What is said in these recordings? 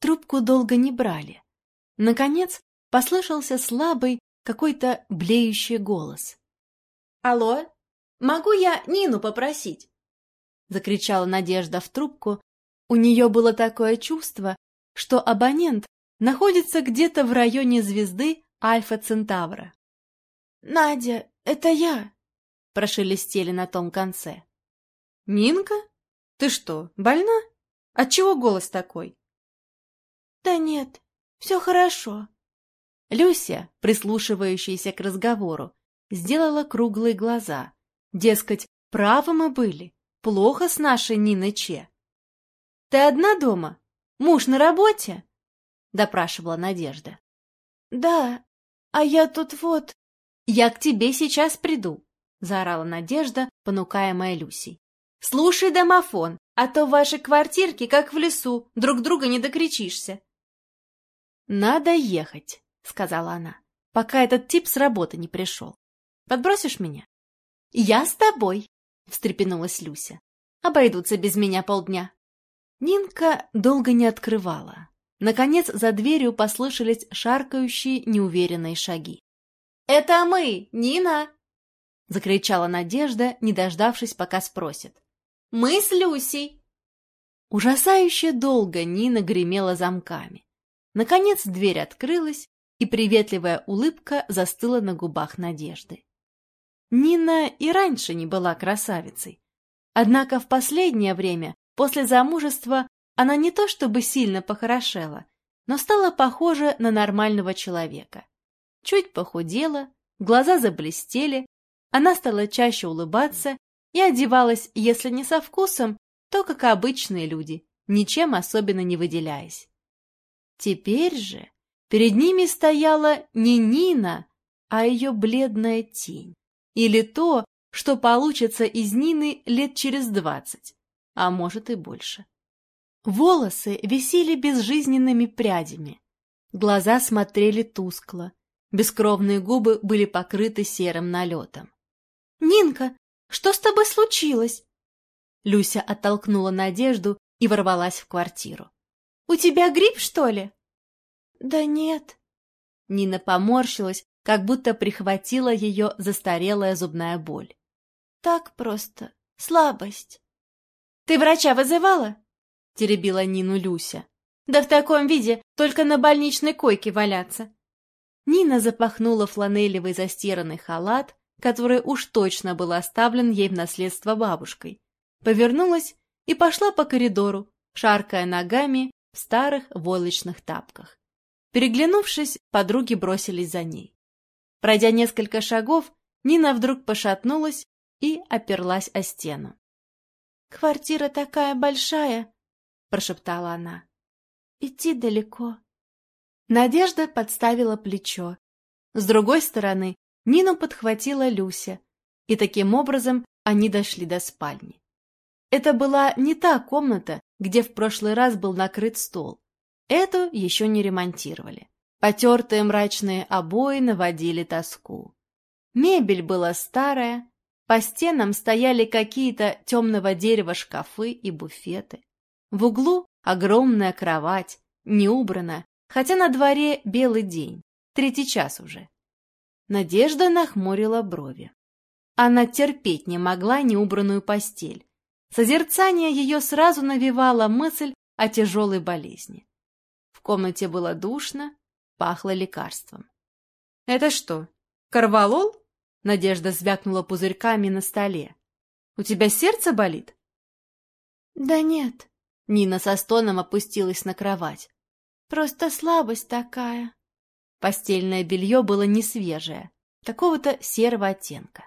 Трубку долго не брали. Наконец послышался слабый, какой-то блеющий голос. «Алло, могу я Нину попросить?» Закричала Надежда в трубку. У нее было такое чувство, что абонент находится где-то в районе звезды Альфа Центавра. «Надя, это я!» — прошелестели на том конце. «Нинка? Ты что, больна? Отчего голос такой?» «Да нет, все хорошо». Люся, прислушивающаяся к разговору, сделала круглые глаза. Дескать, правы мы были, плохо с нашей Ниной Че. «Ты одна дома? Муж на работе?» — допрашивала Надежда. «Да, а я тут вот...» «Я к тебе сейчас приду», — заорала Надежда, понукаемая Люсей. «Слушай домофон, а то в вашей квартирке, как в лесу, друг друга не докричишься». «Надо ехать», — сказала она, — «пока этот тип с работы не пришел. Подбросишь меня?» «Я с тобой», — встрепенулась Люся. «Обойдутся без меня полдня». Нинка долго не открывала. Наконец за дверью послышались шаркающие неуверенные шаги. «Это мы, Нина!» — закричала Надежда, не дождавшись, пока спросит. «Мы с Люсей!» Ужасающе долго Нина гремела замками. Наконец дверь открылась, и приветливая улыбка застыла на губах Надежды. Нина и раньше не была красавицей. Однако в последнее время, после замужества, она не то чтобы сильно похорошела, но стала похожа на нормального человека. Чуть похудела, глаза заблестели, она стала чаще улыбаться и одевалась, если не со вкусом, то как обычные люди, ничем особенно не выделяясь. Теперь же перед ними стояла не Нина, а ее бледная тень. Или то, что получится из Нины лет через двадцать, а может и больше. Волосы висели безжизненными прядями. Глаза смотрели тускло. Бескровные губы были покрыты серым налетом. «Нинка, что с тобой случилось?» Люся оттолкнула Надежду и ворвалась в квартиру. У тебя грипп, что ли? Да нет. Нина поморщилась, как будто прихватила ее застарелая зубная боль. Так просто. Слабость. Ты врача вызывала? Теребила Нину Люся. Да в таком виде только на больничной койке валяться. Нина запахнула фланелевый застиранный халат, который уж точно был оставлен ей в наследство бабушкой. Повернулась и пошла по коридору, шаркая ногами в старых войлочных тапках. Переглянувшись, подруги бросились за ней. Пройдя несколько шагов, Нина вдруг пошатнулась и оперлась о стену. «Квартира такая большая!» — прошептала она. «Идти далеко». Надежда подставила плечо. С другой стороны, Нину подхватила Люся, и таким образом они дошли до спальни. Это была не та комната, где в прошлый раз был накрыт стол. Эту еще не ремонтировали. Потертые мрачные обои наводили тоску. Мебель была старая, по стенам стояли какие-то темного дерева шкафы и буфеты. В углу огромная кровать, не убрана, хотя на дворе белый день, третий час уже. Надежда нахмурила брови. Она терпеть не могла неубранную постель, Созерцание ее сразу навевало мысль о тяжелой болезни. В комнате было душно, пахло лекарством. — Это что, корвалол? — Надежда звякнула пузырьками на столе. — У тебя сердце болит? — Да нет. Нина со стоном опустилась на кровать. — Просто слабость такая. Постельное белье было не свежее, какого-то серого оттенка.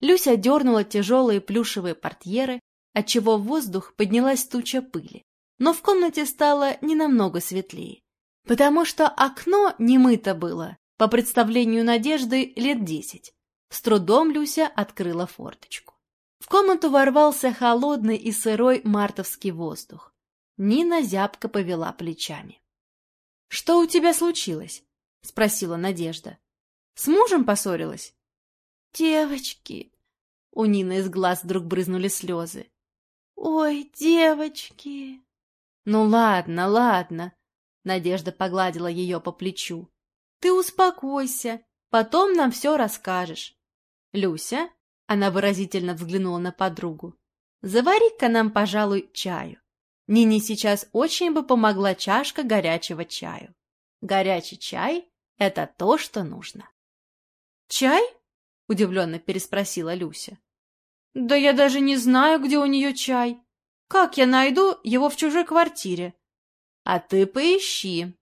Люся дернула тяжелые плюшевые портьеры отчего в воздух поднялась туча пыли. Но в комнате стало не намного светлее, потому что окно не мыто было, по представлению Надежды, лет десять. С трудом Люся открыла форточку. В комнату ворвался холодный и сырой мартовский воздух. Нина зябко повела плечами. — Что у тебя случилось? — спросила Надежда. — С мужем поссорилась? — Девочки! У Нины из глаз вдруг брызнули слезы. «Ой, девочки!» «Ну ладно, ладно!» Надежда погладила ее по плечу. «Ты успокойся, потом нам все расскажешь. Люся, она выразительно взглянула на подругу, завари-ка нам, пожалуй, чаю. Нине сейчас очень бы помогла чашка горячего чаю. Горячий чай — это то, что нужно. «Чай?» — удивленно переспросила Люся. «Да я даже не знаю, где у нее чай. Как я найду его в чужой квартире?» «А ты поищи!»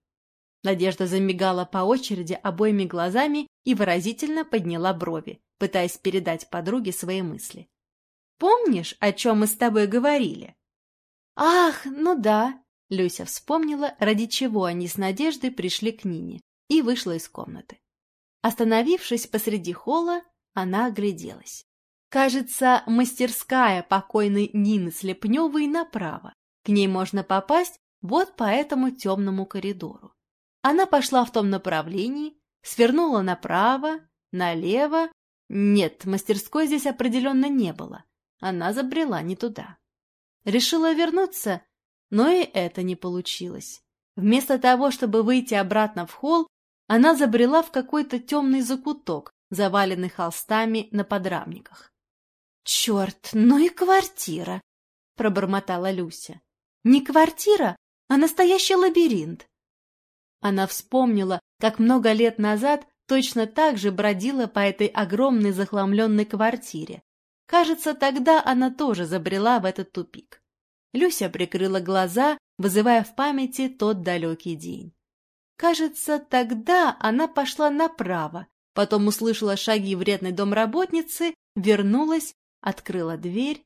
Надежда замигала по очереди обоими глазами и выразительно подняла брови, пытаясь передать подруге свои мысли. «Помнишь, о чем мы с тобой говорили?» «Ах, ну да!» Люся вспомнила, ради чего они с Надеждой пришли к Нине, и вышла из комнаты. Остановившись посреди холла, она огляделась. Кажется, мастерская покойной Нины Слепневой направо. К ней можно попасть вот по этому темному коридору. Она пошла в том направлении, свернула направо, налево. Нет, мастерской здесь определенно не было. Она забрела не туда. Решила вернуться, но и это не получилось. Вместо того, чтобы выйти обратно в холл, она забрела в какой-то темный закуток, заваленный холстами на подрамниках. «Черт, ну и квартира!» — пробормотала Люся. «Не квартира, а настоящий лабиринт!» Она вспомнила, как много лет назад точно так же бродила по этой огромной захламленной квартире. Кажется, тогда она тоже забрела в этот тупик. Люся прикрыла глаза, вызывая в памяти тот далекий день. Кажется, тогда она пошла направо, потом услышала шаги вредной домработницы, вернулась открыла дверь.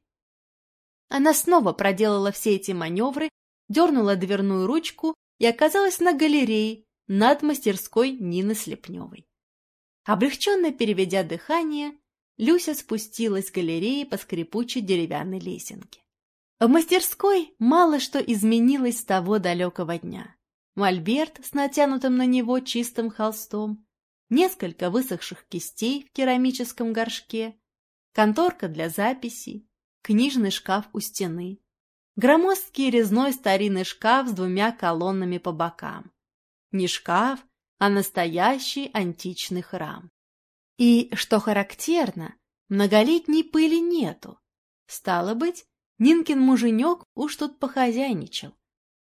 Она снова проделала все эти маневры, дернула дверную ручку и оказалась на галерее над мастерской Нины Слепневой. Облегченно переведя дыхание, Люся спустилась с галереи по скрипучей деревянной лесенке. В мастерской мало что изменилось с того далекого дня. Мольберт с натянутым на него чистым холстом, несколько высохших кистей в керамическом горшке, конторка для записей, книжный шкаф у стены, громоздкий резной старинный шкаф с двумя колоннами по бокам. Не шкаф, а настоящий античный храм. И, что характерно, многолетней пыли нету. Стало быть, Нинкин муженек уж тут похозяйничал.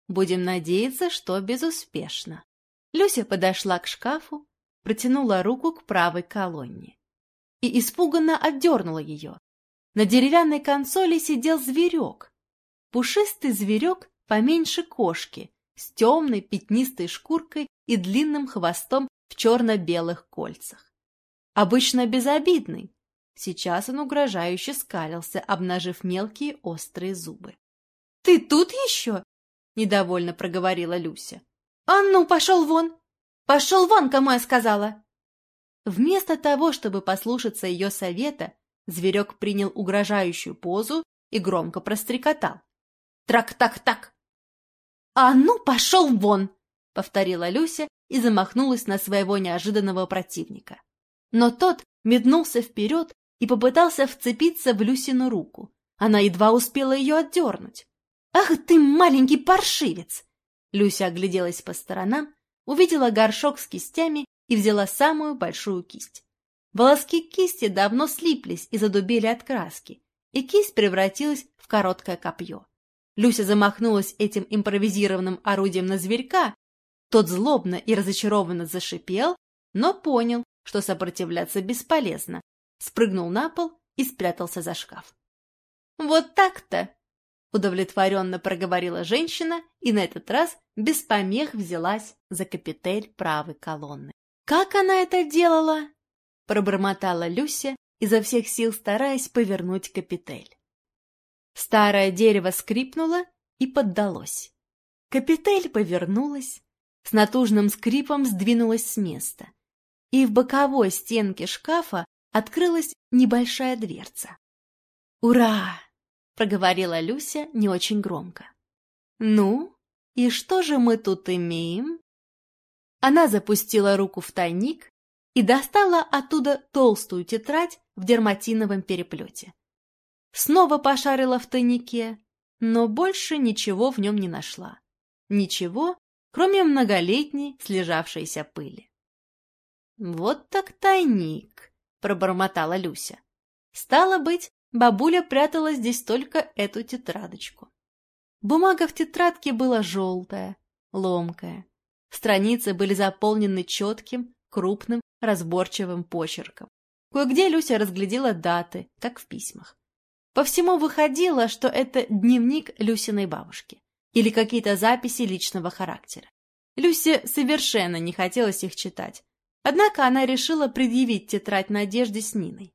Будем надеяться, что безуспешно. Люся подошла к шкафу, протянула руку к правой колонне и испуганно отдернула ее. На деревянной консоли сидел зверек. Пушистый зверек поменьше кошки, с темной пятнистой шкуркой и длинным хвостом в черно-белых кольцах. Обычно безобидный. Сейчас он угрожающе скалился, обнажив мелкие острые зубы. — Ты тут еще? — недовольно проговорила Люся. — А ну, пошел вон! Пошел вон, кому я сказала! Вместо того, чтобы послушаться ее совета, зверек принял угрожающую позу и громко прострекотал. «Трак-так-так!» «А ну, пошел вон!» — повторила Люся и замахнулась на своего неожиданного противника. Но тот метнулся вперед и попытался вцепиться в Люсину руку. Она едва успела ее отдернуть. «Ах ты, маленький паршивец!» Люся огляделась по сторонам, увидела горшок с кистями и взяла самую большую кисть. Волоски кисти давно слиплись и задубели от краски, и кисть превратилась в короткое копье. Люся замахнулась этим импровизированным орудием на зверька. Тот злобно и разочарованно зашипел, но понял, что сопротивляться бесполезно, спрыгнул на пол и спрятался за шкаф. «Вот так-то!» — удовлетворенно проговорила женщина и на этот раз без помех взялась за капитель правой колонны. «Как она это делала?» — пробормотала Люся, изо всех сил стараясь повернуть капитель. Старое дерево скрипнуло и поддалось. Капитель повернулась, с натужным скрипом сдвинулась с места, и в боковой стенке шкафа открылась небольшая дверца. «Ура!» — проговорила Люся не очень громко. «Ну, и что же мы тут имеем?» Она запустила руку в тайник и достала оттуда толстую тетрадь в дерматиновом переплете. Снова пошарила в тайнике, но больше ничего в нем не нашла. Ничего, кроме многолетней слежавшейся пыли. «Вот так тайник», — пробормотала Люся. «Стало быть, бабуля прятала здесь только эту тетрадочку». Бумага в тетрадке была желтая, ломкая. Страницы были заполнены четким, крупным, разборчивым почерком. Кое-где Люся разглядела даты, как в письмах. По всему выходило, что это дневник Люсиной бабушки или какие-то записи личного характера. Люсе совершенно не хотелось их читать, однако она решила предъявить тетрадь Надежде с Ниной.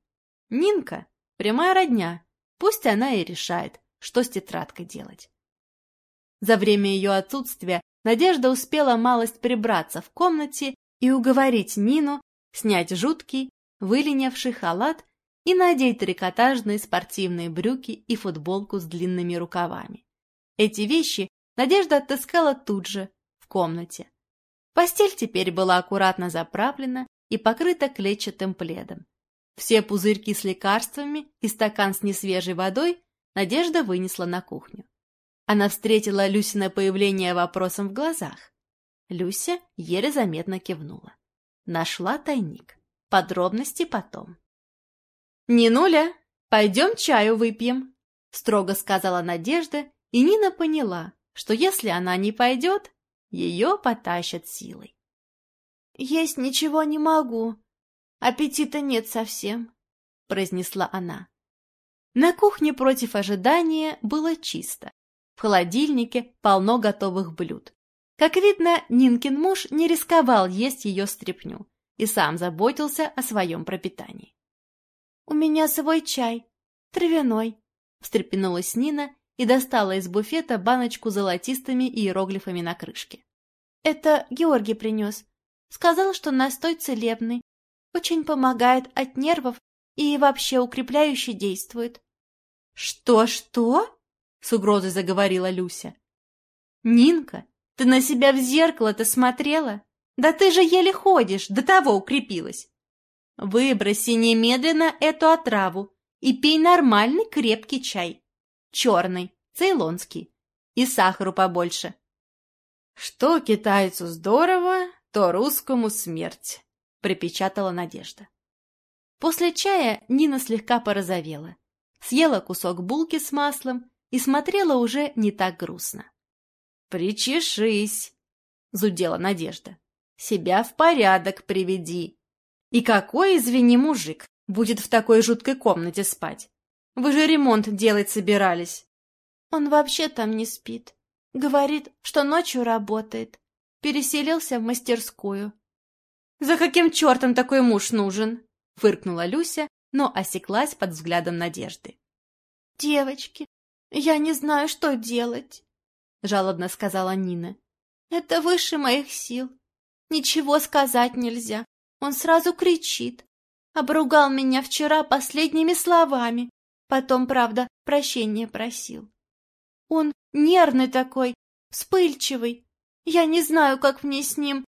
Нинка — прямая родня, пусть она и решает, что с тетрадкой делать. За время ее отсутствия Надежда успела малость прибраться в комнате и уговорить Нину снять жуткий, выленивший халат и надеть трикотажные спортивные брюки и футболку с длинными рукавами. Эти вещи Надежда отыскала тут же, в комнате. Постель теперь была аккуратно заправлена и покрыта клетчатым пледом. Все пузырьки с лекарствами и стакан с несвежей водой Надежда вынесла на кухню. Она встретила Люсина появление вопросом в глазах. Люся еле заметно кивнула. Нашла тайник. Подробности потом. «Нинуля, пойдем чаю выпьем», — строго сказала Надежда, и Нина поняла, что если она не пойдет, ее потащат силой. «Есть ничего не могу. Аппетита нет совсем», — произнесла она. На кухне против ожидания было чисто. В холодильнике полно готовых блюд. Как видно, Нинкин муж не рисковал есть ее стряпню и сам заботился о своем пропитании. «У меня свой чай, травяной», — встрепенулась Нина и достала из буфета баночку золотистыми иероглифами на крышке. «Это Георгий принес. Сказал, что настой целебный, очень помогает от нервов и вообще укрепляюще действует». «Что-что?» — с угрозой заговорила Люся. «Нинка, ты на себя в зеркало-то смотрела? Да ты же еле ходишь, до того укрепилась. Выброси немедленно эту отраву и пей нормальный крепкий чай. Черный, цейлонский. И сахару побольше. Что китайцу здорово, то русскому смерть, припечатала Надежда. После чая Нина слегка порозовела, съела кусок булки с маслом и смотрела уже не так грустно. «Причешись!» — зудела Надежда. «Себя в порядок приведи. И какой, извини, мужик будет в такой жуткой комнате спать? Вы же ремонт делать собирались». «Он вообще там не спит. Говорит, что ночью работает. Переселился в мастерскую». «За каким чертом такой муж нужен?» — фыркнула Люся, но осеклась под взглядом Надежды. «Девочки, я не знаю, что делать». — жалобно сказала Нина. «Это выше моих сил. Ничего сказать нельзя. Он сразу кричит. Обругал меня вчера последними словами. Потом, правда, прощения просил. Он нервный такой, вспыльчивый. Я не знаю, как мне с ним.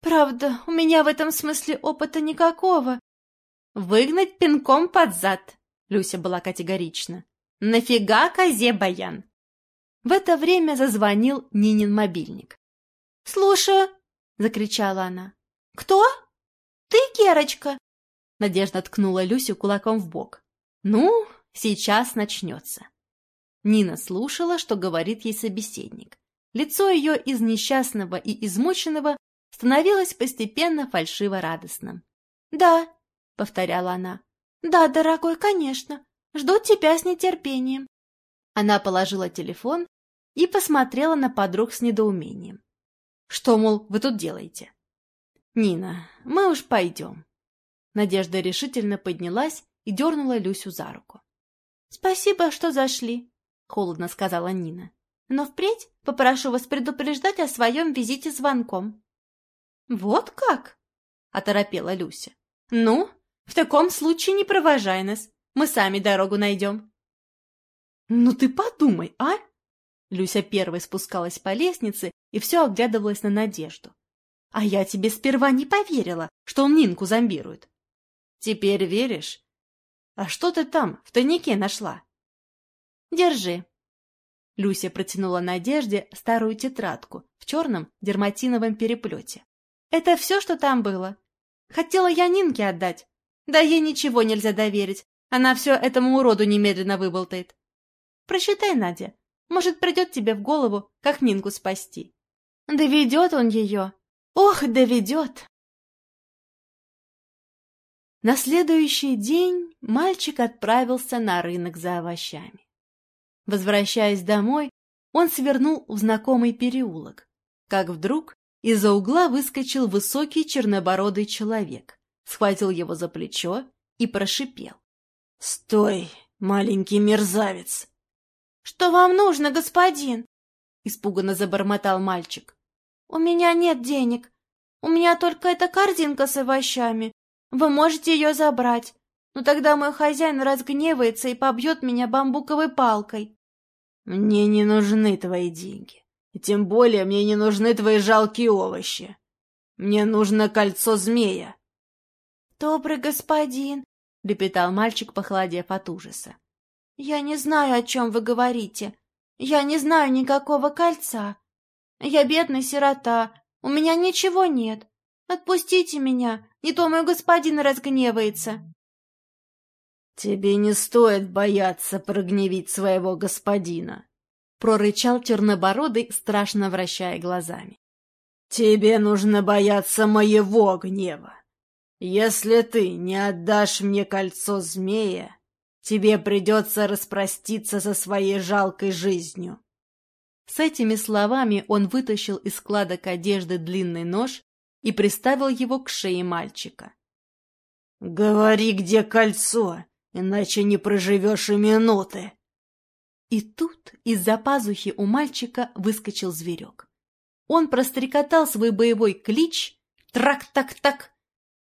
Правда, у меня в этом смысле опыта никакого. Выгнать пинком под зад, Люся была категорична. Нафига козе баян? В это время зазвонил Нинин мобильник. «Слушаю!» — закричала она. «Кто? Ты, Керочка?» Надежда ткнула Люсю кулаком в бок. «Ну, сейчас начнется». Нина слушала, что говорит ей собеседник. Лицо ее из несчастного и измученного становилось постепенно фальшиво-радостным. «Да», — повторяла она. «Да, дорогой, конечно. Жду тебя с нетерпением. Она положила телефон и посмотрела на подруг с недоумением. «Что, мол, вы тут делаете?» «Нина, мы уж пойдем». Надежда решительно поднялась и дернула Люсю за руку. «Спасибо, что зашли», — холодно сказала Нина. «Но впредь попрошу вас предупреждать о своем визите звонком». «Вот как?» — оторопела Люся. «Ну, в таком случае не провожай нас, мы сами дорогу найдем». «Ну ты подумай, а!» Люся первой спускалась по лестнице и все оглядывалась на Надежду. «А я тебе сперва не поверила, что он Нинку зомбирует». «Теперь веришь? А что ты там в тайнике нашла?» «Держи». Люся протянула Надежде старую тетрадку в черном дерматиновом переплете. «Это все, что там было? Хотела я Нинке отдать. Да ей ничего нельзя доверить. Она все этому уроду немедленно выболтает. Просчитай, Надя. Может, придет тебе в голову, как Нинку спасти. Доведет он ее. Ох, доведет!» На следующий день мальчик отправился на рынок за овощами. Возвращаясь домой, он свернул в знакомый переулок, как вдруг из-за угла выскочил высокий чернобородый человек, схватил его за плечо и прошипел. — Стой, маленький мерзавец! — Что вам нужно, господин? — испуганно забормотал мальчик. — У меня нет денег. У меня только эта корзинка с овощами. Вы можете ее забрать, но тогда мой хозяин разгневается и побьет меня бамбуковой палкой. Мне не нужны твои деньги, и тем более мне не нужны твои жалкие овощи. Мне нужно кольцо змея. Добрый господин, — лепетал мальчик, похолодев от ужаса. Я не знаю, о чем вы говорите. Я не знаю никакого кольца. Я бедный сирота, у меня ничего нет. Отпустите меня, не то мой господин разгневается. Тебе не стоит бояться прогневить своего господина, прорычал чернобородый, страшно вращая глазами. Тебе нужно бояться моего гнева. Если ты не отдашь мне кольцо змея, тебе придется распроститься со своей жалкой жизнью. С этими словами он вытащил из складок одежды длинный нож и приставил его к шее мальчика. — Говори, где кольцо, иначе не проживешь и минуты. И тут из-за пазухи у мальчика выскочил зверек. Он прострекотал свой боевой клич «Трак-так-так!»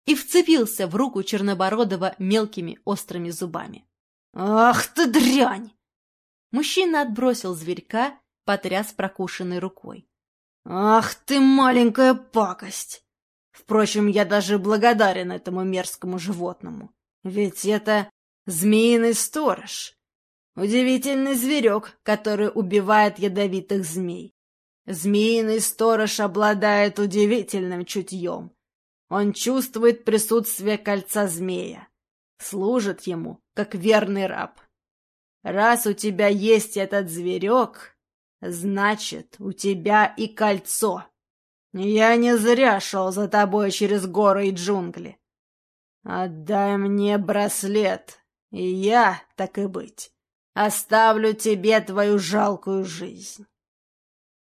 И вцепился в руку Чернобородова мелкими острыми зубами. «Ах ты дрянь!» Мужчина отбросил зверька, потряс прокушенной рукой. «Ах ты маленькая пакость! Впрочем, я даже благодарен этому мерзкому животному, ведь это змеиный сторож, удивительный зверек, который убивает ядовитых змей. Змеиный сторож обладает удивительным чутьем. Он чувствует присутствие кольца змея, служит ему, как верный раб. Раз у тебя есть этот зверек, значит, у тебя и кольцо. Я не зря шел за тобой через горы и джунгли. Отдай мне браслет, и я, так и быть, оставлю тебе твою жалкую жизнь.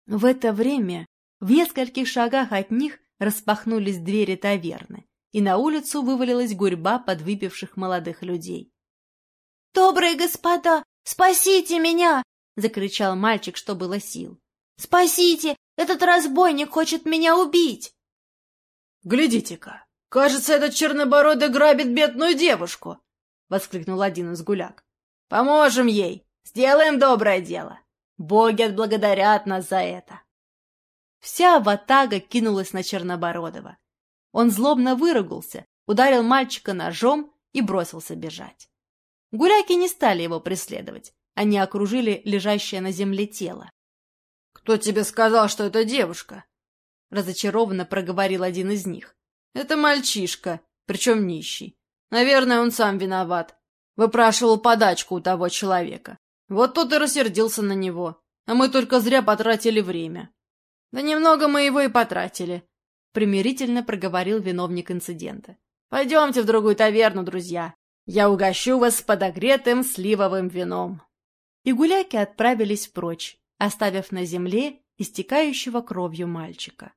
В это время в нескольких шагах от них распахнулись двери таверны, и на улицу вывалилась гурьба подвыпивших молодых людей. «Добрые господа, спасите меня!» — закричал мальчик, что было сил. «Спасите! Этот разбойник хочет меня убить!» «Глядите-ка! Кажется, этот чернобородый грабит бедную девушку!» — воскликнул один из гуляк. «Поможем ей! Сделаем доброе дело! Боги отблагодарят нас за это!» Вся ватага кинулась на Чернобородова. Он злобно выругался, ударил мальчика ножом и бросился бежать. Гуляки не стали его преследовать, они окружили лежащее на земле тело. «Кто тебе сказал, что это девушка?» Разочарованно проговорил один из них. «Это мальчишка, причем нищий. Наверное, он сам виноват. Выпрашивал подачку у того человека. Вот тот и рассердился на него. А мы только зря потратили время». «Да немного мы его и потратили», — примирительно проговорил виновник инцидента. «Пойдемте в другую таверну, друзья. Я угощу вас подогретым сливовым вином». И гуляки отправились прочь, оставив на земле истекающего кровью мальчика.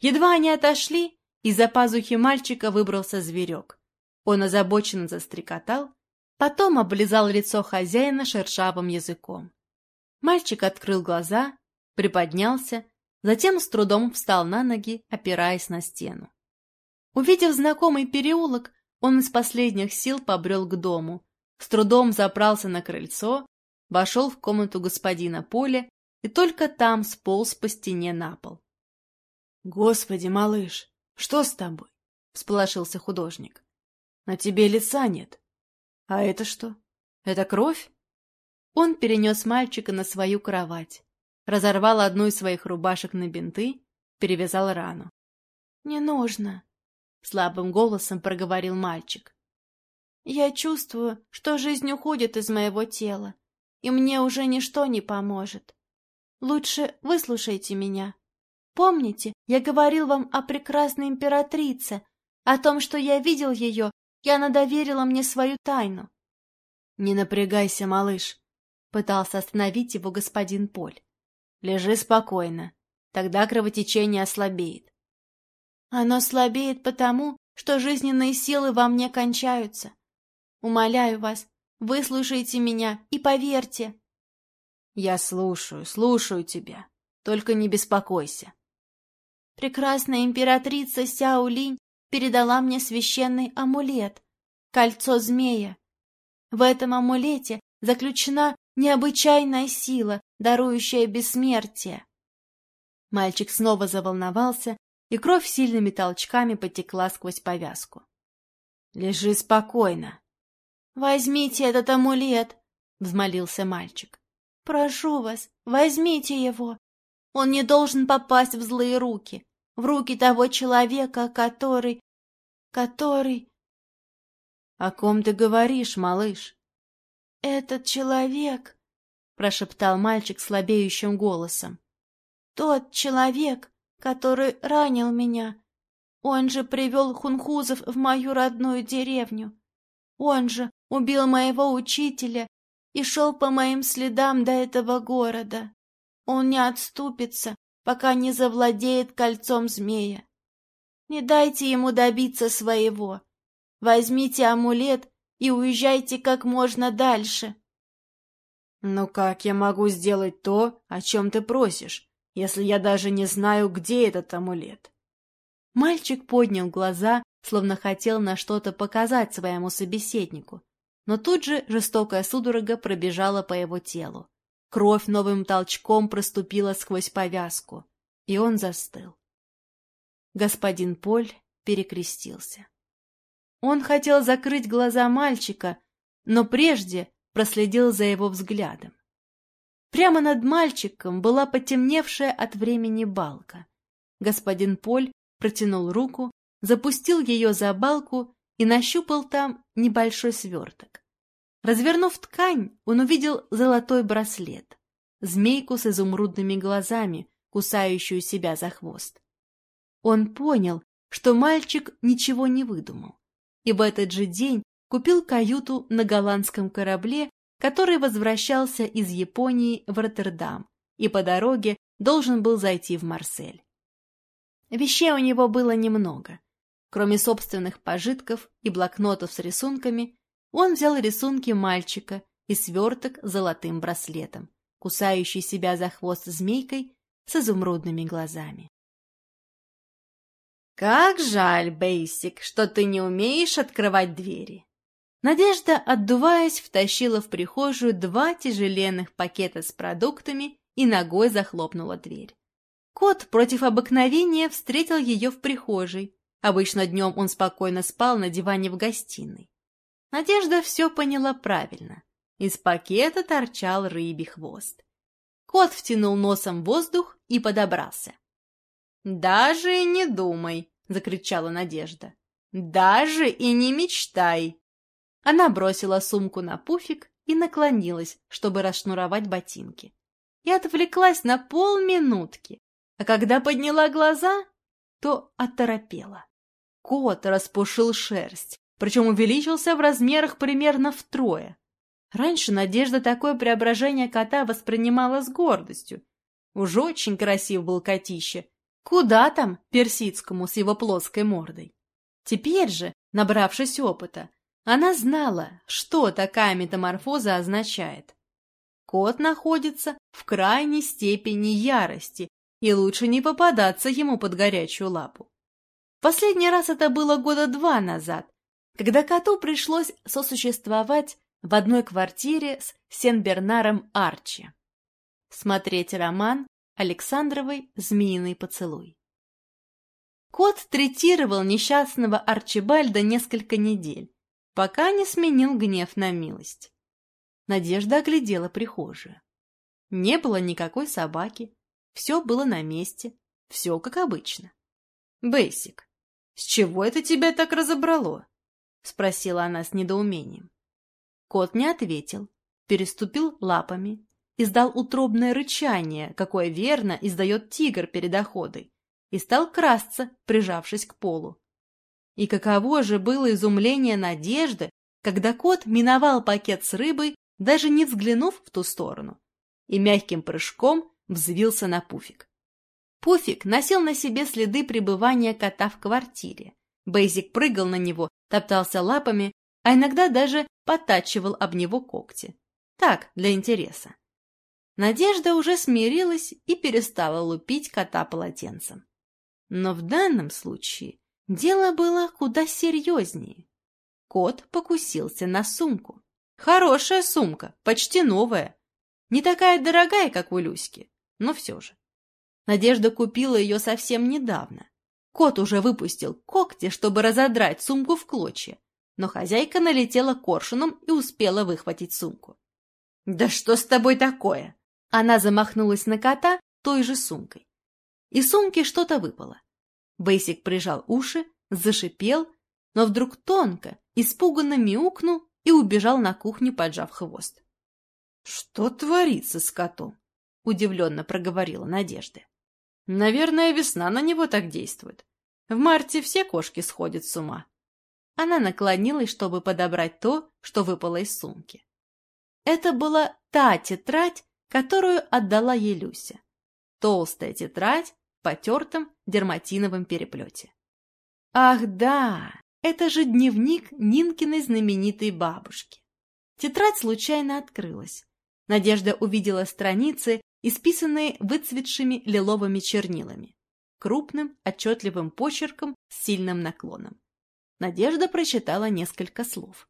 Едва они отошли, из-за пазухи мальчика выбрался зверек. Он озабоченно застрекотал, потом облизал лицо хозяина шершавым языком. Мальчик открыл глаза, приподнялся, затем с трудом встал на ноги, опираясь на стену. Увидев знакомый переулок, он из последних сил побрел к дому, с трудом забрался на крыльцо, вошел в комнату господина Поля и только там сполз по стене на пол. — Господи, малыш, что с тобой? — всполошился художник. — На тебе лица нет. А это что? Это кровь? Он перенес мальчика на свою кровать, разорвал одну из своих рубашек на бинты, перевязал рану. — Не нужно, — слабым голосом проговорил мальчик. — Я чувствую, что жизнь уходит из моего тела, и мне уже ничто не поможет. Лучше выслушайте меня. Помните, я говорил вам о прекрасной императрице, о том, что я видел ее, и она доверила мне свою тайну. — Не напрягайся, малыш, — пытался остановить его господин Поль. — Лежи спокойно, тогда кровотечение ослабеет. — Оно слабеет потому, что жизненные силы во мне кончаются. Умоляю вас, выслушайте меня и поверьте. — Я слушаю, слушаю тебя, только не беспокойся. Прекрасная императрица Сяолинь передала мне священный амулет — кольцо змея. В этом амулете заключена необычайная сила, дарующая бессмертие. Мальчик снова заволновался, и кровь сильными толчками потекла сквозь повязку. — Лежи спокойно. — Возьмите этот амулет, — взмолился мальчик. — Прошу вас, возьмите его. Он не должен попасть в злые руки в руки того человека, который... который... — О ком ты говоришь, малыш? — Этот человек, — прошептал мальчик слабеющим голосом. — Тот человек, который ранил меня. Он же привел хунхузов в мою родную деревню. Он же убил моего учителя и шел по моим следам до этого города. Он не отступится, пока не завладеет кольцом змея. Не дайте ему добиться своего. Возьмите амулет и уезжайте как можно дальше. Но как я могу сделать то, о чем ты просишь, если я даже не знаю, где этот амулет? Мальчик поднял глаза, словно хотел на что-то показать своему собеседнику, но тут же жестокая судорога пробежала по его телу. Кровь новым толчком проступила сквозь повязку, и он застыл. Господин Поль перекрестился. Он хотел закрыть глаза мальчика, но прежде проследил за его взглядом. Прямо над мальчиком была потемневшая от времени балка. Господин Поль протянул руку, запустил ее за балку и нащупал там небольшой сверток. Развернув ткань, он увидел золотой браслет, змейку с изумрудными глазами, кусающую себя за хвост. Он понял, что мальчик ничего не выдумал, и в этот же день купил каюту на голландском корабле, который возвращался из Японии в Роттердам и по дороге должен был зайти в Марсель. Вещей у него было немного. Кроме собственных пожитков и блокнотов с рисунками, он взял рисунки мальчика и сверток с золотым браслетом, кусающий себя за хвост змейкой с изумрудными глазами. «Как жаль, Бейсик, что ты не умеешь открывать двери!» Надежда, отдуваясь, втащила в прихожую два тяжеленных пакета с продуктами и ногой захлопнула дверь. Кот против обыкновения встретил ее в прихожей. Обычно днем он спокойно спал на диване в гостиной. Надежда все поняла правильно. Из пакета торчал рыбий хвост. Кот втянул носом воздух и подобрался. «Даже не думай!» — закричала Надежда. «Даже и не мечтай!» Она бросила сумку на пуфик и наклонилась, чтобы расшнуровать ботинки. И отвлеклась на полминутки, а когда подняла глаза, то оторопела. Кот распушил шерсть, причем увеличился в размерах примерно втрое. Раньше Надежда такое преображение кота воспринимала с гордостью. Уж очень красив был котище. Куда там персидскому с его плоской мордой? Теперь же, набравшись опыта, она знала, что такая метаморфоза означает. Кот находится в крайней степени ярости, и лучше не попадаться ему под горячую лапу. Последний раз это было года два назад, когда коту пришлось сосуществовать в одной квартире с Сен-Бернаром Арчи. Смотреть роман Александровой «Змеиный поцелуй». Кот третировал несчастного Арчибальда несколько недель, пока не сменил гнев на милость. Надежда оглядела прихожую. Не было никакой собаки, все было на месте, все как обычно. «Бейсик, с чего это тебя так разобрало?» — спросила она с недоумением. Кот не ответил, переступил лапами, издал утробное рычание, какое верно издает тигр перед охотой, и стал красться, прижавшись к полу. И каково же было изумление надежды, когда кот миновал пакет с рыбой, даже не взглянув в ту сторону, и мягким прыжком взвился на пуфик. Пуфик носил на себе следы пребывания кота в квартире. Бейзик прыгал на него, топтался лапами, а иногда даже потачивал об него когти. Так, для интереса. Надежда уже смирилась и перестала лупить кота полотенцем. Но в данном случае дело было куда серьезнее. Кот покусился на сумку. Хорошая сумка, почти новая. Не такая дорогая, как у Люськи, но все же. Надежда купила ее совсем недавно. Кот уже выпустил когти, чтобы разодрать сумку в клочья, но хозяйка налетела коршуном и успела выхватить сумку. «Да что с тобой такое?» Она замахнулась на кота той же сумкой. Из сумки что-то выпало. Бейсик прижал уши, зашипел, но вдруг тонко, испуганно мяукнул и убежал на кухню, поджав хвост. — Что творится с котом? — удивленно проговорила Надежда. — Наверное, весна на него так действует. В марте все кошки сходят с ума. Она наклонилась, чтобы подобрать то, что выпало из сумки. Это была та тетрадь, которую отдала ей Люся. Толстая тетрадь в потертом дерматиновом переплете. Ах да, это же дневник Нинкиной знаменитой бабушки. Тетрадь случайно открылась. Надежда увидела страницы, исписанные выцветшими лиловыми чернилами, крупным, отчетливым почерком с сильным наклоном. Надежда прочитала несколько слов.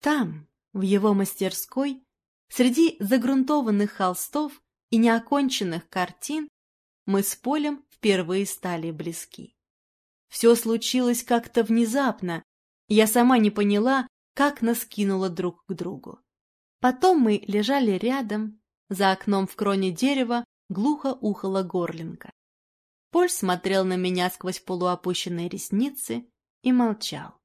Там, в его мастерской, Среди загрунтованных холстов и неоконченных картин мы с Полем впервые стали близки. Все случилось как-то внезапно, я сама не поняла, как нас кинуло друг к другу. Потом мы лежали рядом, за окном в кроне дерева глухо ухала горлинка. Поль смотрел на меня сквозь полуопущенные ресницы и молчал.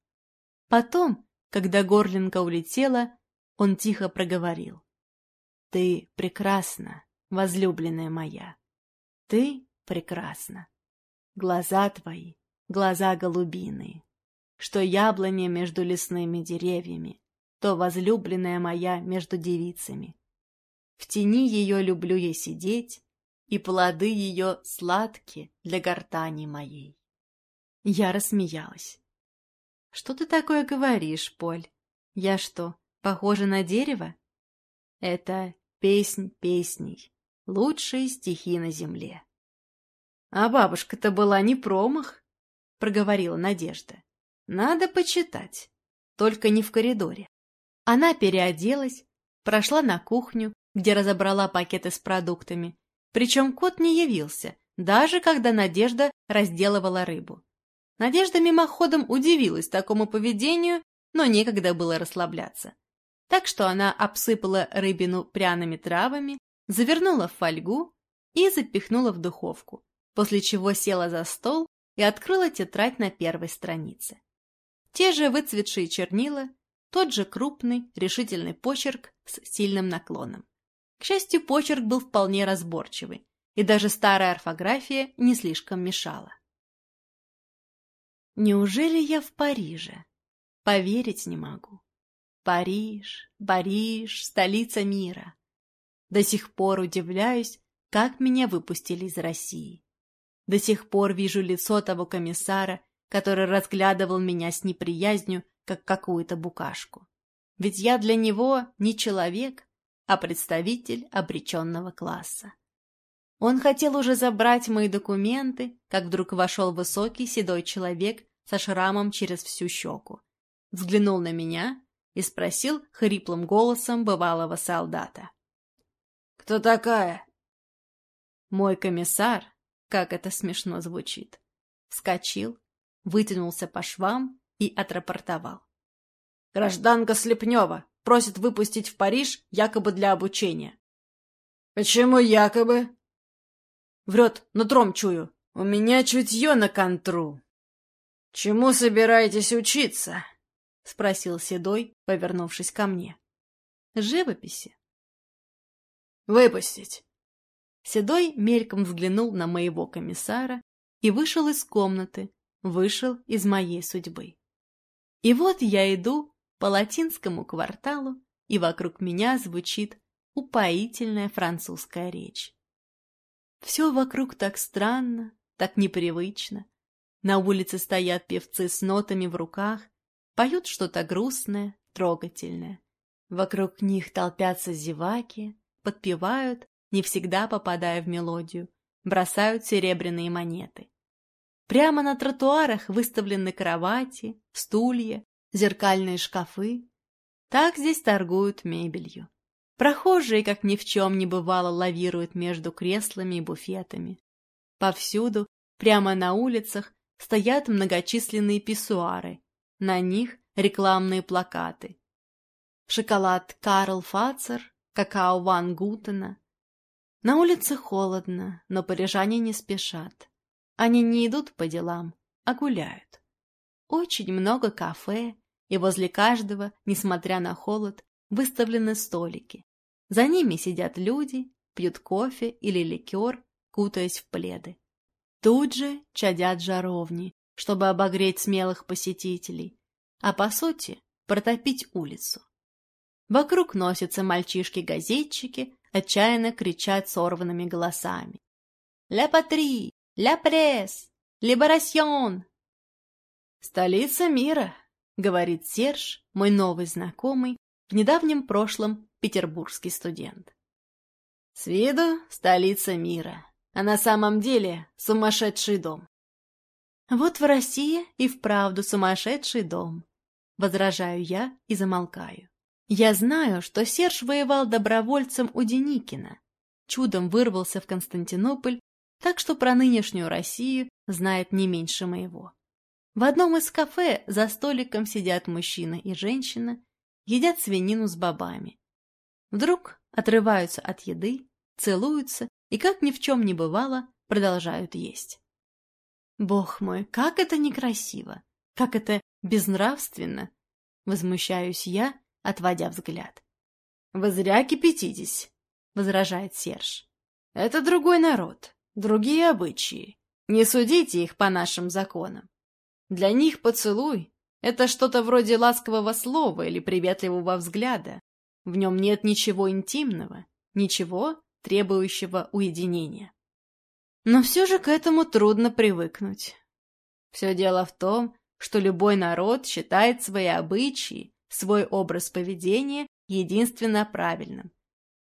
Потом, когда горлинка улетела, он тихо проговорил. Ты прекрасна, возлюбленная моя. Ты прекрасна. Глаза твои, глаза голубиные. Что яблоня между лесными деревьями, то возлюбленная моя между девицами. В тени ее люблю я сидеть, и плоды ее сладкие для гортани моей. Я рассмеялась. — Что ты такое говоришь, Поль? Я что, похожа на дерево? Это песнь песней, лучшие стихи на земле. — А бабушка-то была не промах, — проговорила Надежда. — Надо почитать, только не в коридоре. Она переоделась, прошла на кухню, где разобрала пакеты с продуктами, причем кот не явился, даже когда Надежда разделывала рыбу. Надежда мимоходом удивилась такому поведению, но некогда было расслабляться. Так что она обсыпала рыбину пряными травами, завернула в фольгу и запихнула в духовку, после чего села за стол и открыла тетрадь на первой странице. Те же выцветшие чернила, тот же крупный, решительный почерк с сильным наклоном. К счастью, почерк был вполне разборчивый, и даже старая орфография не слишком мешала. Неужели я в Париже? Поверить не могу. Париж, Париж, столица мира. До сих пор удивляюсь, как меня выпустили из России. До сих пор вижу лицо того комиссара, который разглядывал меня с неприязнью, как какую-то букашку. Ведь я для него не человек, а представитель обреченного класса. Он хотел уже забрать мои документы, как вдруг вошел высокий седой человек со шрамом через всю щеку. Взглянул на меня и спросил хриплым голосом бывалого солдата. «Кто такая?» Мой комиссар, как это смешно звучит, вскочил, вытянулся по швам и отрапортовал. «Гражданка Слепнева, просит выпустить в Париж якобы для обучения. Почему якобы? Врет, нутром чую. У меня чутье на контру. Чему собираетесь учиться? Спросил Седой, повернувшись ко мне. Живописи. Выпустить. Седой мельком взглянул на моего комиссара и вышел из комнаты, вышел из моей судьбы. И вот я иду по латинскому кварталу, и вокруг меня звучит упоительная французская речь. Все вокруг так странно, так непривычно. На улице стоят певцы с нотами в руках, поют что-то грустное, трогательное. Вокруг них толпятся зеваки, подпевают, не всегда попадая в мелодию, бросают серебряные монеты. Прямо на тротуарах выставлены кровати, стулья, зеркальные шкафы. Так здесь торгуют мебелью. Прохожие, как ни в чем не бывало, лавируют между креслами и буфетами. Повсюду, прямо на улицах, стоят многочисленные писсуары. На них рекламные плакаты. Шоколад Карл Фацер, какао Ван Гутена. На улице холодно, но парижане не спешат. Они не идут по делам, а гуляют. Очень много кафе, и возле каждого, несмотря на холод, выставлены столики. За ними сидят люди, пьют кофе или ликер, кутаясь в пледы. Тут же чадят жаровни, чтобы обогреть смелых посетителей, а по сути протопить улицу. Вокруг носятся мальчишки-газетчики, отчаянно кричат сорванными голосами. «Ля патри! Ля пресс! Либерасьон!» «Столица мира!» — говорит Серж, мой новый знакомый, в недавнем прошлом петербургский студент. С виду столица мира, а на самом деле сумасшедший дом. Вот в России и вправду сумасшедший дом, возражаю я и замолкаю. Я знаю, что Серж воевал добровольцем у Деникина, чудом вырвался в Константинополь, так что про нынешнюю Россию знает не меньше моего. В одном из кафе за столиком сидят мужчина и женщина, едят свинину с бобами. Вдруг отрываются от еды, целуются и, как ни в чем не бывало, продолжают есть. Бог мой, как это некрасиво! Как это безнравственно! Возмущаюсь я, отводя взгляд. «Вы зря кипятитесь», — возражает Серж. «Это другой народ, другие обычаи. Не судите их по нашим законам. Для них поцелуй это что-то вроде ласкового слова или приветливого взгляда. В нем нет ничего интимного, ничего, требующего уединения. Но все же к этому трудно привыкнуть. Все дело в том, что любой народ считает свои обычаи, свой образ поведения единственно правильным,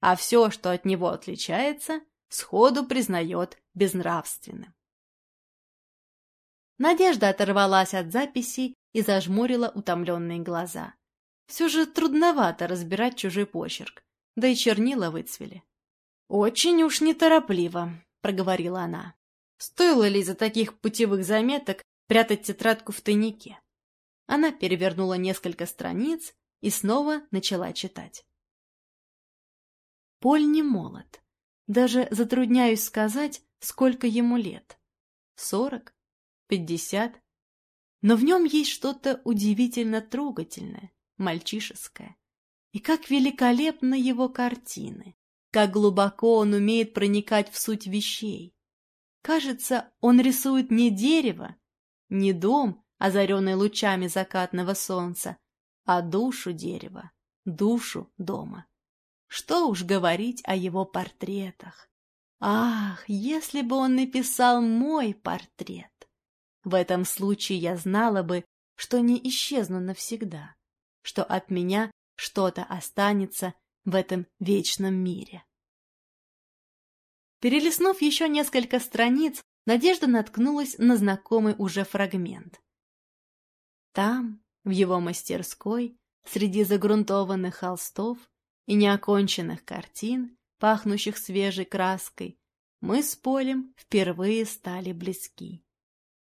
а все, что от него отличается, сходу признает безнравственным. Надежда оторвалась от записей и зажмурила утомленные глаза. Все же трудновато разбирать чужой почерк, да и чернила выцвели. «Очень уж неторопливо», — проговорила она. «Стоило ли за таких путевых заметок прятать тетрадку в тайнике?» Она перевернула несколько страниц и снова начала читать. Поль не молод. Даже затрудняюсь сказать, сколько ему лет. Сорок? Пятьдесят? но в нем есть что-то удивительно трогательное, мальчишеское. И как великолепны его картины, как глубоко он умеет проникать в суть вещей. Кажется, он рисует не дерево, не дом, озаренный лучами закатного солнца, а душу дерева, душу дома. Что уж говорить о его портретах. Ах, если бы он написал мой портрет! В этом случае я знала бы, что не исчезну навсегда, что от меня что-то останется в этом вечном мире. Перелистнув еще несколько страниц, Надежда наткнулась на знакомый уже фрагмент. Там, в его мастерской, среди загрунтованных холстов и неоконченных картин, пахнущих свежей краской, мы с Полем впервые стали близки.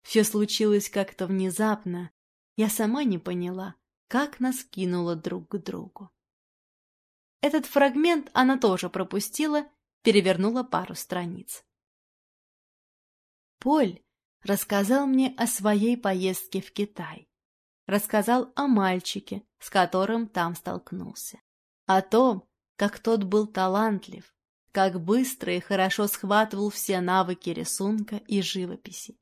Все случилось как-то внезапно. Я сама не поняла, как нас кинуло друг к другу. Этот фрагмент она тоже пропустила, перевернула пару страниц. Поль рассказал мне о своей поездке в Китай. Рассказал о мальчике, с которым там столкнулся. О том, как тот был талантлив, как быстро и хорошо схватывал все навыки рисунка и живописи.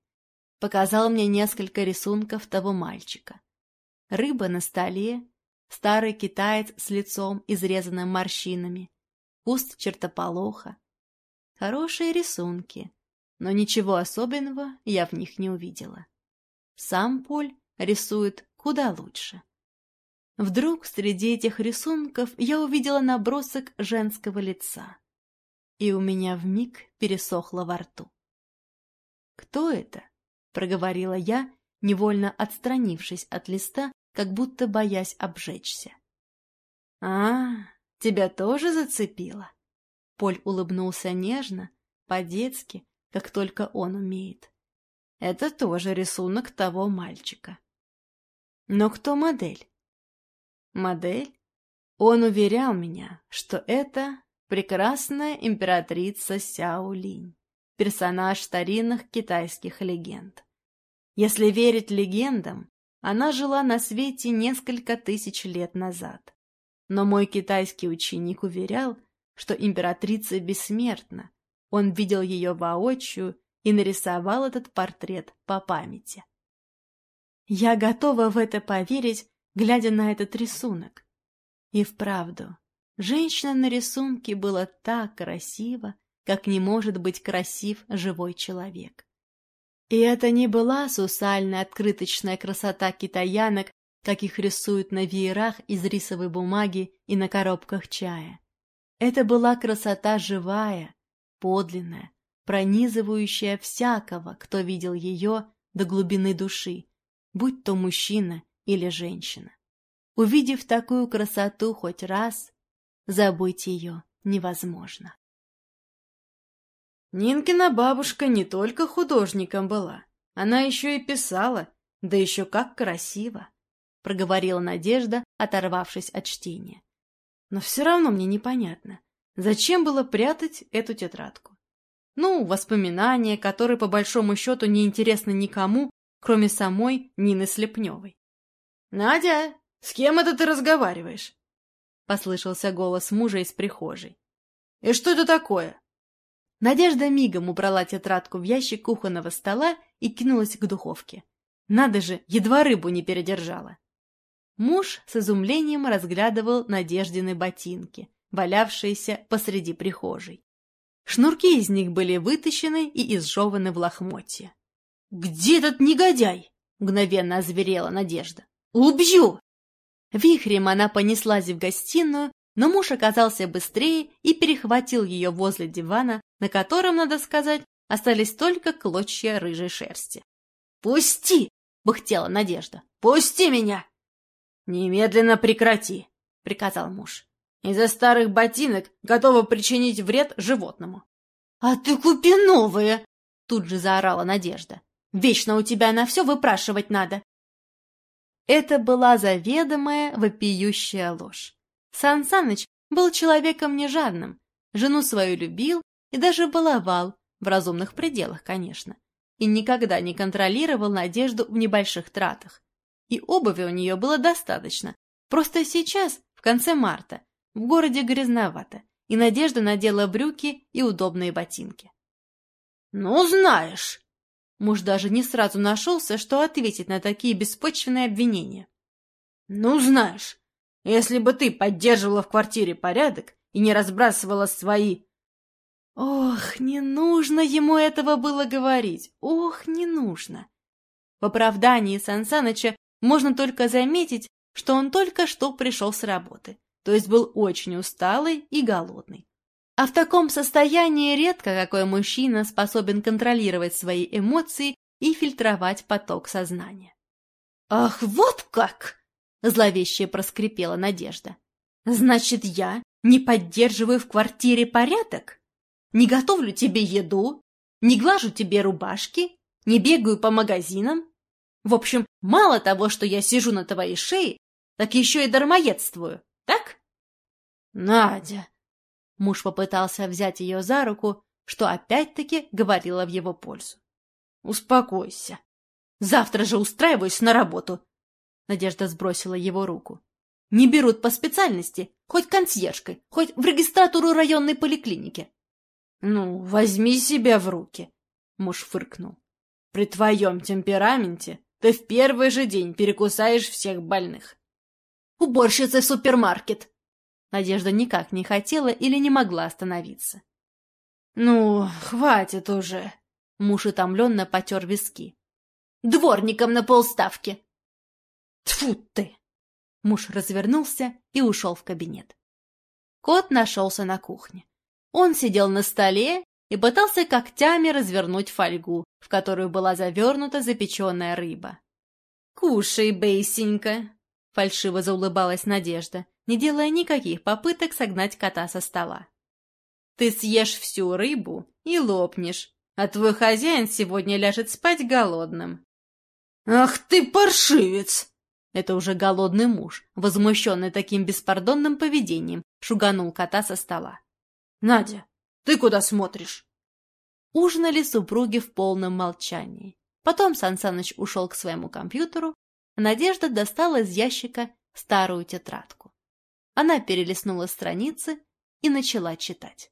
Показал мне несколько рисунков того мальчика. Рыба на столе, старый китаец с лицом, изрезанным морщинами, куст чертополоха. Хорошие рисунки, но ничего особенного я в них не увидела. Сам Поль рисует куда лучше. Вдруг среди этих рисунков я увидела набросок женского лица, и у меня вмиг пересохло во рту. «Кто это?» — проговорила я, невольно отстранившись от листа, как будто боясь обжечься. «А, тебя тоже зацепило?» Поль улыбнулся нежно, по-детски, как только он умеет. Это тоже рисунок того мальчика. Но кто модель? Модель? Он уверял меня, что это прекрасная императрица Сяо Линь, персонаж старинных китайских легенд. Если верить легендам, она жила на свете несколько тысяч лет назад. Но мой китайский ученик уверял, что императрица бессмертна, он видел ее воочию и нарисовал этот портрет по памяти. Я готова в это поверить, глядя на этот рисунок. И вправду, женщина на рисунке была так красива, как не может быть красив живой человек. И это не была сусальная открыточная красота китаянок, каких рисуют на веерах из рисовой бумаги и на коробках чая. Это была красота живая, подлинная, пронизывающая всякого, кто видел ее до глубины души, будь то мужчина или женщина. Увидев такую красоту хоть раз, забыть ее невозможно. Нинкина бабушка не только художником была, она еще и писала, да еще как красиво, — проговорила Надежда, оторвавшись от чтения. Но все равно мне непонятно, Зачем было прятать эту тетрадку? Ну, воспоминания, которые по большому счету не интересны никому, кроме самой Нины Слепневой. «Надя, с кем это ты разговариваешь?» — послышался голос мужа из прихожей. «И что это такое?» Надежда мигом убрала тетрадку в ящик кухонного стола и кинулась к духовке. Надо же, едва рыбу не передержала. Муж с изумлением разглядывал Надеждины ботинки, валявшиеся посреди прихожей. Шнурки из них были вытащены и изжеваны в лохмотье. «Где этот негодяй?» — мгновенно озверела Надежда. «Убью!» Вихрем она понеслась в гостиную, но муж оказался быстрее и перехватил ее возле дивана, на котором, надо сказать, остались только клочья рыжей шерсти. «Пусти!» — бухтела Надежда. «Пусти меня!» «Немедленно прекрати!» — приказал муж. Из-за старых ботинок готова причинить вред животному. — А ты купи новые! — тут же заорала Надежда. — Вечно у тебя на все выпрашивать надо. Это была заведомая вопиющая ложь. Сан Саныч был человеком нежадным, жену свою любил и даже баловал, в разумных пределах, конечно, и никогда не контролировал Надежду в небольших тратах. И обуви у нее было достаточно. Просто сейчас, в конце марта, в городе грязновато, и Надежда надела брюки и удобные ботинки. «Ну, знаешь!» Муж даже не сразу нашелся, что ответить на такие беспочвенные обвинения. «Ну, знаешь, если бы ты поддерживала в квартире порядок и не разбрасывала свои...» Ох, не нужно ему этого было говорить. Ох, не нужно. В оправдании Сансаныча можно только заметить, что он только что пришел с работы то есть был очень усталый и голодный. А в таком состоянии редко какой мужчина способен контролировать свои эмоции и фильтровать поток сознания. «Ах, вот как!» — зловеще проскрипела Надежда. «Значит, я не поддерживаю в квартире порядок? Не готовлю тебе еду, не глажу тебе рубашки, не бегаю по магазинам? В общем, мало того, что я сижу на твоей шее, так еще и дармоедствую так? Надя! Муж попытался взять ее за руку, что опять-таки говорило в его пользу. Успокойся. Завтра же устраиваюсь на работу. Надежда сбросила его руку. Не берут по специальности, хоть консьержкой, хоть в регистратуру районной поликлиники. Ну, возьми себя в руки, муж фыркнул. При твоем темпераменте ты в первый же день перекусаешь всех больных. Уборщица в супермаркет. Надежда никак не хотела или не могла остановиться. Ну, хватит уже. Муж утомленно потер виски. Дворником на полставки. Тфу ты! Муж развернулся и ушел в кабинет. Кот нашелся на кухне. Он сидел на столе и пытался когтями развернуть фольгу, в которую была завернута запеченная рыба. «Кушай, Бейсенька!» — фальшиво заулыбалась Надежда, не делая никаких попыток согнать кота со стола. «Ты съешь всю рыбу и лопнешь, а твой хозяин сегодня ляжет спать голодным». «Ах ты паршивец!» Это уже голодный муж, возмущенный таким беспардонным поведением, шуганул кота со стола. «Надя, ты куда смотришь?» Ужинали супруги в полном молчании. Потом Сан Саныч ушел к своему компьютеру, Надежда достала из ящика старую тетрадку. Она перелистнула страницы и начала читать.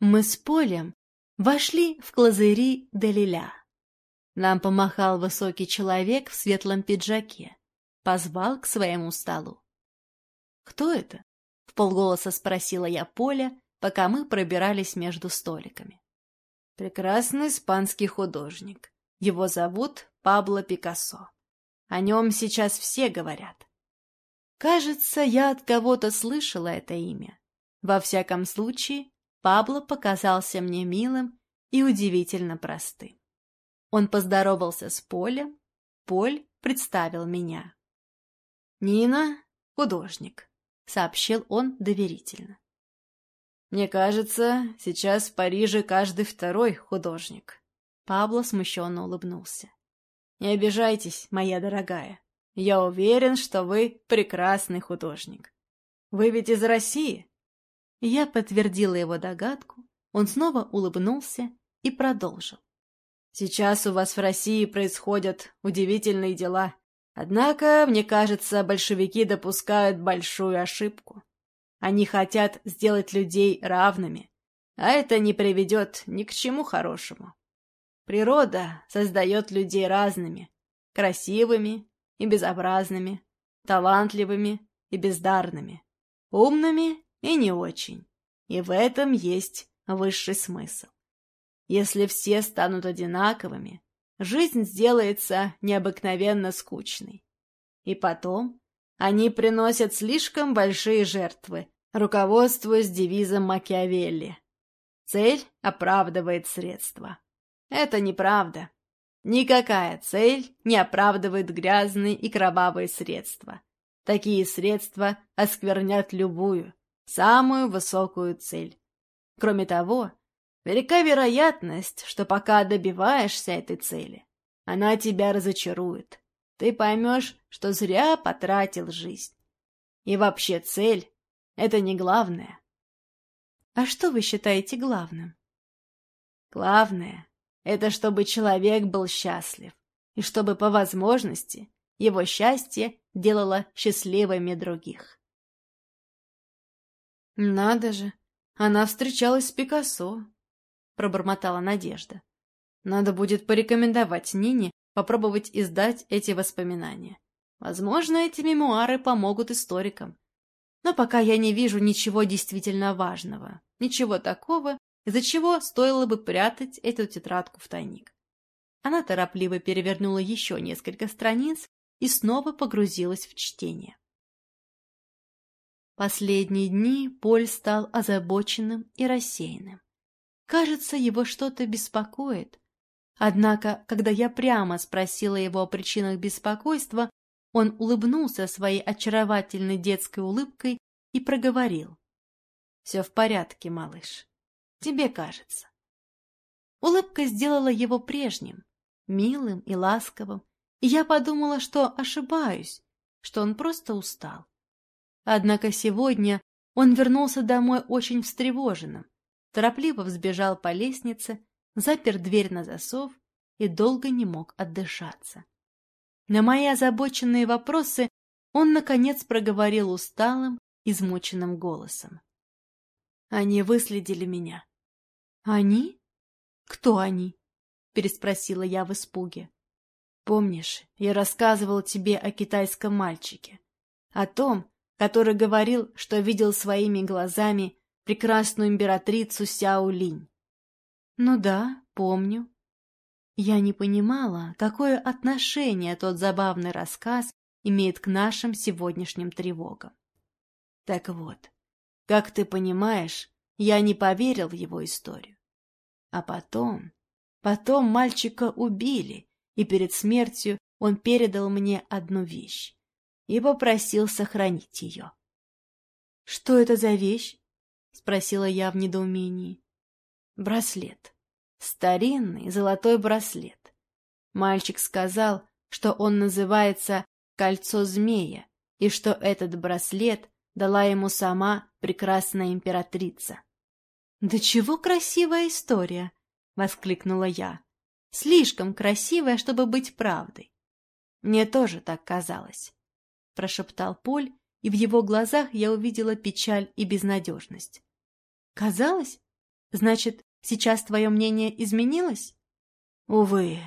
Мы с Полем вошли в клазыри Делиля. Нам помахал высокий человек в светлом пиджаке, позвал к своему столу. «Кто это?» — в полголоса спросила я Поля, пока мы пробирались между столиками. «Прекрасный испанский художник. Его зовут Пабло Пикассо. О нем сейчас все говорят. Кажется, я от кого-то слышала это имя. Во всяком случае, Пабло показался мне милым и удивительно простым. Он поздоровался с Полем, Поль представил меня. «Нина — художник», — сообщил он доверительно. «Мне кажется, сейчас в Париже каждый второй художник». Пабло смущенно улыбнулся. «Не обижайтесь, моя дорогая. Я уверен, что вы прекрасный художник. Вы ведь из России?» Я подтвердила его догадку, он снова улыбнулся и продолжил. Сейчас у вас в России происходят удивительные дела. Однако, мне кажется, большевики допускают большую ошибку. Они хотят сделать людей равными, а это не приведет ни к чему хорошему. Природа создает людей разными, красивыми и безобразными, талантливыми и бездарными, умными и не очень. И в этом есть высший смысл. Если все станут одинаковыми, жизнь сделается необыкновенно скучной. И потом они приносят слишком большие жертвы, руководствуясь девизом Макиавелли. Цель оправдывает средства. Это неправда. Никакая цель не оправдывает грязные и кровавые средства. Такие средства осквернят любую, самую высокую цель. Кроме того, Велика вероятность, что пока добиваешься этой цели, она тебя разочарует. Ты поймешь, что зря потратил жизнь. И вообще цель — это не главное. А что вы считаете главным? Главное — это чтобы человек был счастлив, и чтобы по возможности его счастье делало счастливыми других. Надо же, она встречалась с Пикассо, пробормотала Надежда. Надо будет порекомендовать Нине попробовать издать эти воспоминания. Возможно, эти мемуары помогут историкам. Но пока я не вижу ничего действительно важного, ничего такого, из-за чего стоило бы прятать эту тетрадку в тайник. Она торопливо перевернула еще несколько страниц и снова погрузилась в чтение. Последние дни Поль стал озабоченным и рассеянным. Кажется, его что-то беспокоит. Однако, когда я прямо спросила его о причинах беспокойства, он улыбнулся своей очаровательной детской улыбкой и проговорил. «Все в порядке, малыш. Тебе кажется». Улыбка сделала его прежним, милым и ласковым, и я подумала, что ошибаюсь, что он просто устал. Однако сегодня он вернулся домой очень встревоженным, торопливо взбежал по лестнице, запер дверь на засов и долго не мог отдышаться. На мои озабоченные вопросы он, наконец, проговорил усталым, измученным голосом. Они выследили меня. Они? Кто они? Переспросила я в испуге. Помнишь, я рассказывал тебе о китайском мальчике? О том, который говорил, что видел своими глазами прекрасную императрицу Сяо Линь. Ну да, помню. Я не понимала, какое отношение тот забавный рассказ имеет к нашим сегодняшним тревогам. Так вот, как ты понимаешь, я не поверил в его историю. А потом... Потом мальчика убили, и перед смертью он передал мне одну вещь и попросил сохранить ее. — Что это за вещь? — спросила я в недоумении. — Браслет. Старинный золотой браслет. Мальчик сказал, что он называется «кольцо змея», и что этот браслет дала ему сама прекрасная императрица. «Да чего красивая история!» — воскликнула я. «Слишком красивая, чтобы быть правдой». «Мне тоже так казалось», — прошептал Поль, и в его глазах я увидела печаль и безнадежность. «Казалось? Значит, сейчас твое мнение изменилось?» «Увы,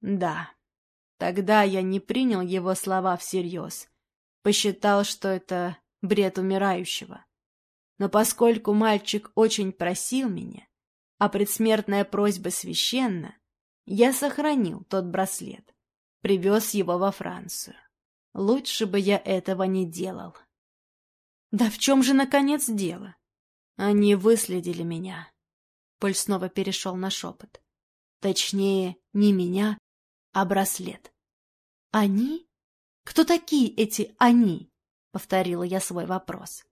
да. Тогда я не принял его слова всерьез. Посчитал, что это бред умирающего. Но поскольку мальчик очень просил меня, а предсмертная просьба священна, я сохранил тот браслет, привез его во Францию. Лучше бы я этого не делал. Да в чем же, наконец, дело? Они выследили меня. Поль снова перешел на шепот. Точнее, не меня, а браслет. Они? Кто такие эти «они»? — повторила я свой вопрос.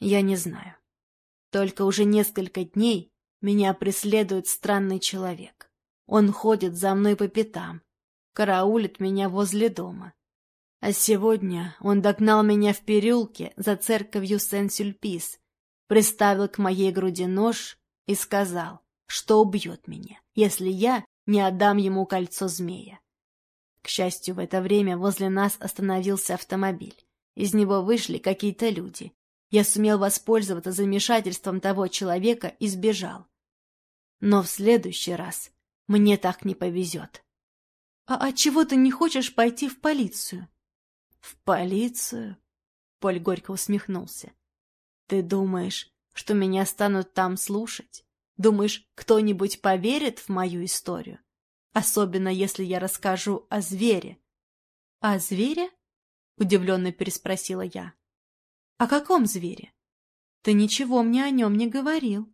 «Я не знаю. Только уже несколько дней меня преследует странный человек. Он ходит за мной по пятам, караулит меня возле дома. А сегодня он догнал меня в переулке за церковью Сен-Сюльпис, приставил к моей груди нож и сказал, что убьет меня, если я не отдам ему кольцо змея. К счастью, в это время возле нас остановился автомобиль. Из него вышли какие-то люди. Я сумел воспользоваться замешательством того человека и сбежал. Но в следующий раз мне так не повезет. — А отчего ты не хочешь пойти в полицию? — В полицию? — Поль горько усмехнулся. — Ты думаешь, что меня станут там слушать? Думаешь, кто-нибудь поверит в мою историю? Особенно, если я расскажу о звере. — О звере? — удивленно переспросила я. — О каком звере? Ты ничего мне о нем не говорил.